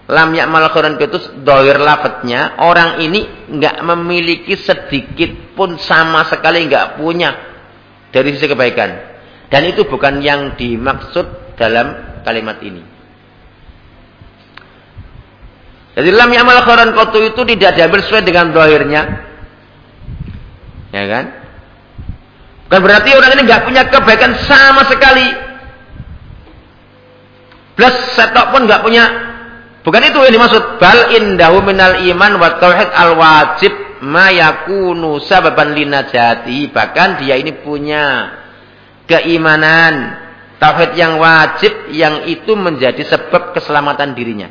lam ya'mal khairan itu dohir lafadznya orang ini enggak memiliki sedikit pun sama sekali enggak punya dari sisi kebaikan dan itu bukan yang dimaksud dalam kalimat ini jadi lam yamal khairan kotu itu tidak diambil sesuai dengan dohirnya. Ya kan? Bukan berarti orang ini nggak punya kebaikan sama sekali. Plus setok pun nggak punya. Bukan itu yang dimaksud. Bal indahu minal iman wa tauhid al wajib ma yakunu sababan linajati. Bahkan dia ini punya keimanan tauhid yang wajib yang itu menjadi sebab keselamatan dirinya.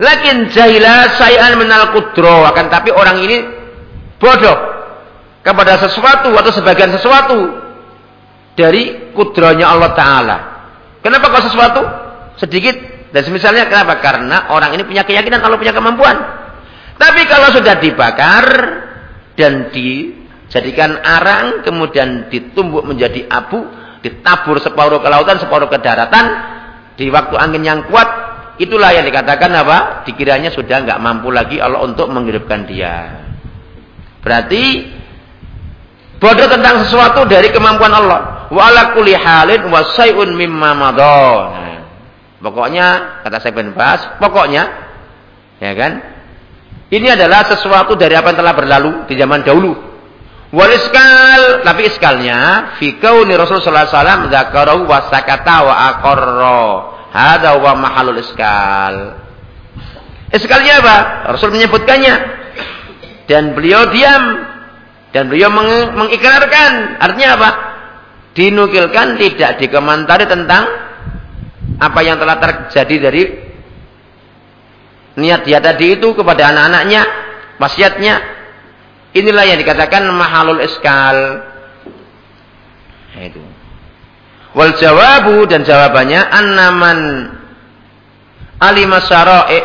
Lakin jahilah sayan menal kudro. Akan tapi orang ini bodoh kepada sesuatu atau sebagian sesuatu dari kudronya Allah Ta'ala. Kenapa kok sesuatu sedikit dan semisalnya kenapa? Karena orang ini punya keyakinan Allah punya kemampuan. Tapi kalau sudah dibakar dan dijadikan arang, kemudian ditumbuk menjadi abu, ditabur separuh ke lautan, separuh ke daratan, di waktu angin yang kuat, itulah yang dikatakan apa? Dikiranya sudah nggak mampu lagi Allah untuk menghidupkan dia. Berarti bodoh tentang sesuatu dari kemampuan Allah. Wa ala kulli halin wa sayun mimma. Nah, pokoknya kata saya bin pokoknya ya kan? Ini adalah sesuatu dari apa yang telah berlalu di zaman dahulu. Wal iskal, tapi iskalnya fi kauni Rasul sallallahu alaihi wasallam dzakarahu wa sakata wa aqarra. Hada wa mahalul iskal. Iskalnya apa? Rasul menyebutkannya dan beliau diam dan beliau meng mengikrarkan. Artinya apa? Dinukilkan tidak dikomentari tentang apa yang telah terjadi dari niat dia tadi itu kepada anak-anaknya, wasiatnya. Inilah yang dikatakan mahalul iskal. Nah, itu. Wal jawabu dan jawabannya annaman alima syara'i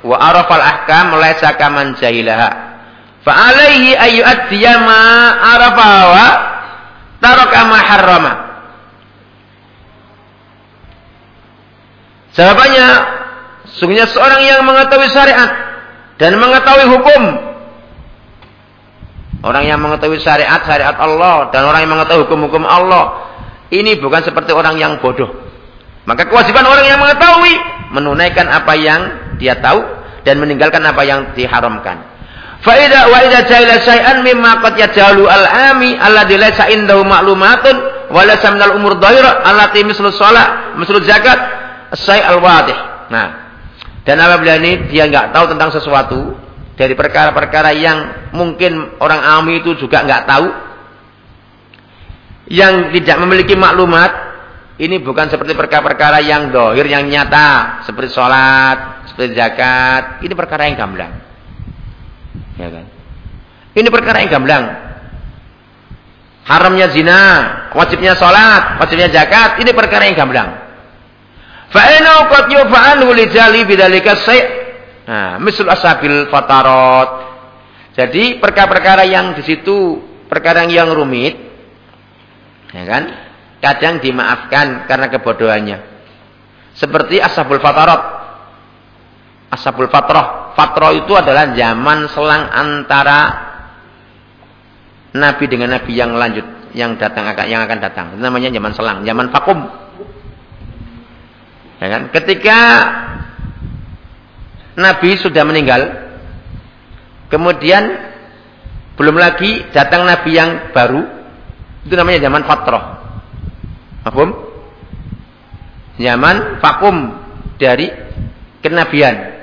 wa arafal ahkam laisa kaman jahilaha. Fa alaihi ayu ma arafa wa taraka ma harrama. Jawabannya, sungguhnya seorang yang mengetahui syariat dan mengetahui hukum. Orang yang mengetahui syariat, syariat Allah dan orang yang mengetahui hukum-hukum Allah. Ini bukan seperti orang yang bodoh. Maka kewajiban orang yang mengetahui menunaikan apa yang dia tahu dan meninggalkan apa yang diharamkan. Faida wa idza jahila syai'an mimma qad yajalu al-ami alladzi laysa indahu ma'lumatun wa laysa umur dhaira allati mislu shalah, mislu zakat, syai' al-wadih. Nah, dan apabila ini dia enggak tahu tentang sesuatu dari perkara-perkara yang mungkin orang ami itu juga enggak tahu yang tidak memiliki maklumat ini bukan seperti perkara-perkara yang dohir yang nyata seperti sholat seperti zakat ini perkara yang gamblang Ya kan? Ini perkara yang gamblang. Haramnya zina, wajibnya sholat, wajibnya zakat, ini perkara yang gamblang. Fa'inau qad yufa'anhu lijali bidalika say' Nah, misal asabil fatarot. Jadi perkara-perkara yang di situ perkara yang rumit, ya kan? Kadang dimaafkan karena kebodohannya. Seperti ashabul fatarot. Ashabul fatroh Fatro itu adalah zaman selang antara Nabi dengan Nabi yang lanjut, yang datang yang akan datang. Itu namanya zaman selang, zaman vakum. Ya kan? Ketika Nabi sudah meninggal, kemudian belum lagi datang Nabi yang baru, itu namanya zaman fatroh. Vakum? Zaman vakum dari kenabian.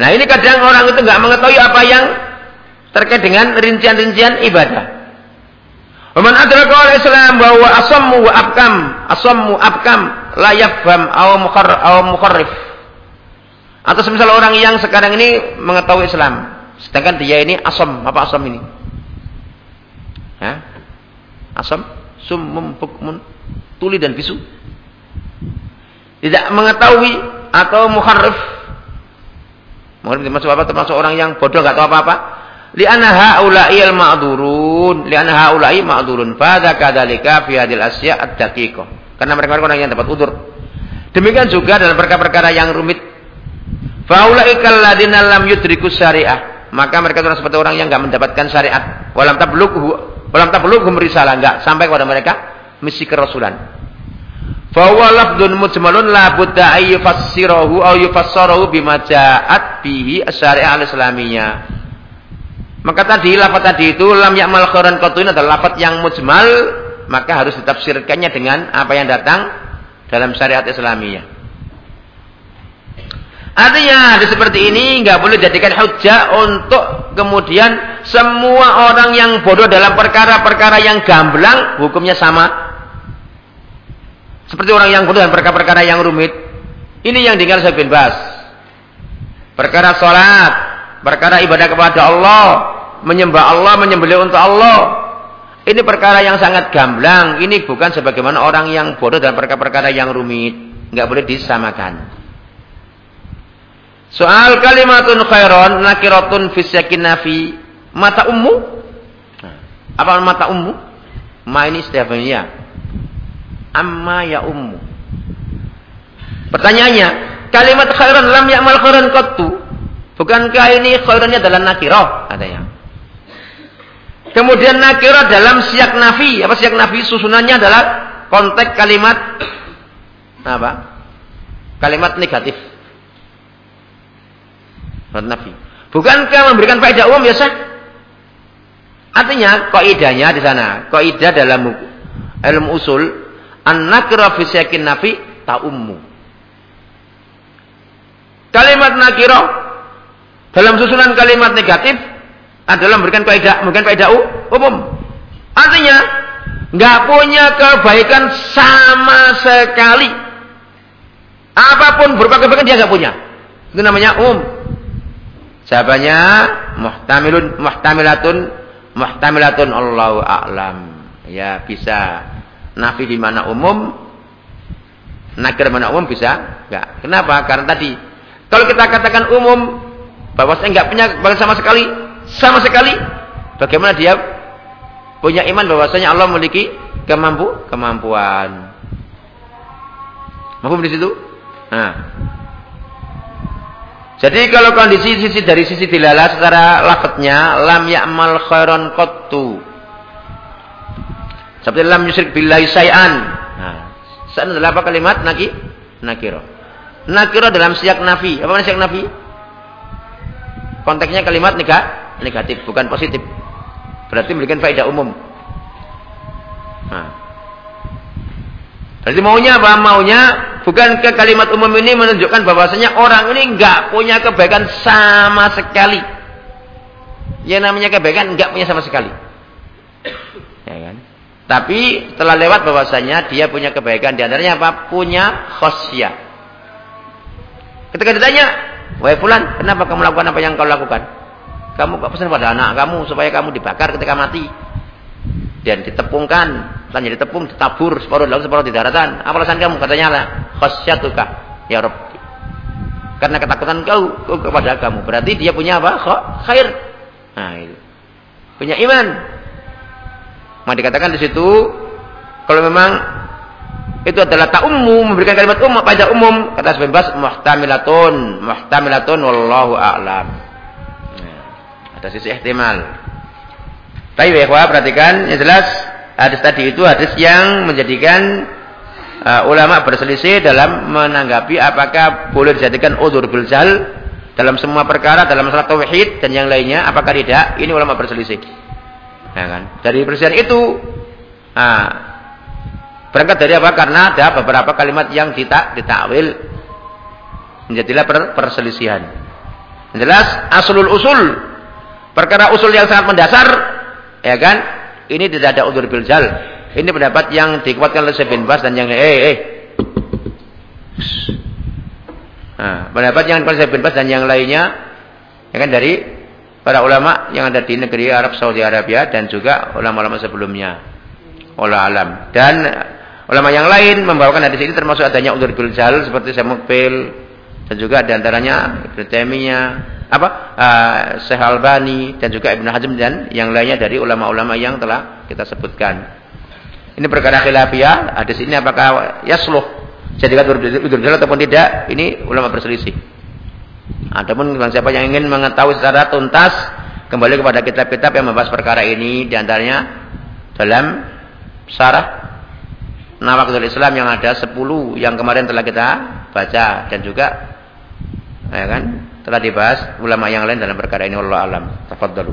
Nah ini kadang orang itu nggak mengetahui apa yang terkait dengan rincian-rincian ibadah. Waman adraka al-Islam bahwa asammu wa abkam, asammu abkam la yafham aw mukhar. Atau semisal orang yang sekarang ini mengetahui Islam, sedangkan dia ini asam, apa asam ini? Ya? Asam, summum bukmun, tuli dan bisu. Tidak mengetahui atau mukharrif Mungkin termasuk apa? Termasuk orang yang bodoh nggak tahu apa-apa. Li'anna haula'i al-ma'durun, li'anna haula'i ma'durun. Fadza kadzalika fi hadil asya' ad-daqiqah. Karena mereka orang yang dapat udur. Demikian juga dalam perkara-perkara yang rumit. Faula'i kalladzina lam yudriku syariah. Maka mereka orang seperti orang yang enggak mendapatkan syariat. Walam tablughu walam tablughum risalah enggak sampai kepada mereka misi kerasulan. Fahuwa lafdun mujmalun la budda ay yufassirahu aw yufassarahu bima ja'at bihi syariah al-islamiyah. Maka tadi lafaz tadi itu lam ya'mal khairan qatun adalah lafaz yang mujmal, maka harus ditafsirkannya dengan apa yang datang dalam syariat Islamiyah. Artinya di seperti ini nggak boleh jadikan hujah untuk kemudian semua orang yang bodoh dalam perkara-perkara yang gamblang hukumnya sama seperti orang yang bodoh dan perkara-perkara yang rumit. Ini yang tinggal saya bin Bas. Perkara sholat. Perkara ibadah kepada Allah. Menyembah Allah, menyembelih untuk Allah. Ini perkara yang sangat gamblang. Ini bukan sebagaimana orang yang bodoh dalam perkara-perkara yang rumit. Enggak boleh disamakan. Soal kalimatun khairon nakiratun fisyakin nafi mata ummu. Nah, apa mata ummu? Ma ini istighfarnya. Amma ya ummu. Pertanyaannya, kalimat khairan lam ya'mal khairan qattu. Bukankah ini khairannya dalam nakirah katanya. Kemudian nakirah dalam siyak nafi. Apa siyak nafi? Susunannya adalah konteks kalimat apa? Kalimat negatif. Kalimat nafi. Bukankah memberikan faedah umum biasa? Artinya kaidahnya di sana, kaidah dalam ilmu usul an-nakira fi siyakin nafi ta'ummu. Kalimat nakira dalam susunan kalimat negatif adalah memberikan kaidah, memberikan kaidah umum. Artinya nggak punya kebaikan sama sekali. Apa pun berupa kebaikan dia nggak punya. Itu namanya umum. Jawabannya muhtamilun muhtamilatun muhtamilatun Allahu a'lam. Ya bisa nafi di mana umum, nakir mana umum bisa enggak. Kenapa? Karena tadi kalau kita katakan umum bahwa saya enggak punya sama sekali, sama sekali. Bagaimana dia punya iman bahwasanya Allah memiliki kemampu kemampuan. Mampu di situ? Nah. Jadi kalau kondisi sisi dari sisi dilala secara lafadznya lam ya'mal khairan qattu. Seperti lam yusyrik billahi syai'an. Nah, sana adalah apa kalimat naki? Nakiro. Nakiro dalam siyak nafi. Apa siyak nafi? Konteksnya kalimat nikah negatif, bukan positif. Berarti memberikan faedah umum. Nah. Berarti maunya apa? Maunya bukan ke kalimat umum ini menunjukkan bahwasanya orang ini enggak punya kebaikan sama sekali. Yang namanya kebaikan enggak punya sama sekali. Ya kan? Tapi telah lewat bahwasanya dia punya kebaikan di antaranya apa? Punya khosyah. Ketika ditanya, "Wahai fulan, kenapa kamu lakukan apa yang kau lakukan?" Kamu pesan pada anak kamu supaya kamu dibakar ketika mati. Dan ditepungkan, tanya ditepung, ditabur separuh di laut, separuh di daratan. Apa alasan kamu? Katanya lah, khasyatuka ya Rabb. Karena ketakutan kau, kau kepada kamu. Berarti dia punya apa? Khair. Nah, itu. Punya iman. Maka dikatakan di situ kalau memang itu adalah tak umum memberikan kalimat umum pada umum kata sebebas muhtamilatun muhtamilatun wallahu a'lam ada sisi ihtimal. Tapi ya perhatikan, yang jelas hadis tadi itu hadis yang menjadikan uh, ulama berselisih dalam menanggapi apakah boleh dijadikan udur bil dalam semua perkara dalam masalah tauhid dan yang lainnya apakah tidak? Ini ulama berselisih. Ya kan? Dari perselisihan itu nah, berangkat dari apa? Karena ada beberapa kalimat yang tidak ditakwil menjadilah per perselisihan. Jelas aslul usul Perkara usul yang sangat mendasar, ya kan? Ini tidak ada udur biljal. Ini pendapat yang dikuatkan oleh Syekh Bas dan yang eh eh. Nah, pendapat yang dikuatkan Syekh Bas dan yang lainnya ya kan dari para ulama yang ada di negeri Arab Saudi Arabia dan juga ulama-ulama sebelumnya. Olah alam. Dan ulama yang lain membawakan hadis ini termasuk adanya udur biljal seperti Syekh Mukbil dan juga di antaranya Ibnu Taimiyah apa uh, Albani dan juga Ibnu Hazm dan yang lainnya dari ulama-ulama yang telah kita sebutkan. Ini perkara khilafiyah, hadis ini apakah yasluh jadikan udur ataupun tidak, ini ulama berselisih. Adapun siapa yang ingin mengetahui secara tuntas kembali kepada kitab-kitab yang membahas perkara ini di antaranya dalam syarah Nawakidul Islam yang ada 10 yang kemarin telah kita baca dan juga ya kan telah dibahas ulama yang lain dalam perkara ini Allah alam. Tafadhalu.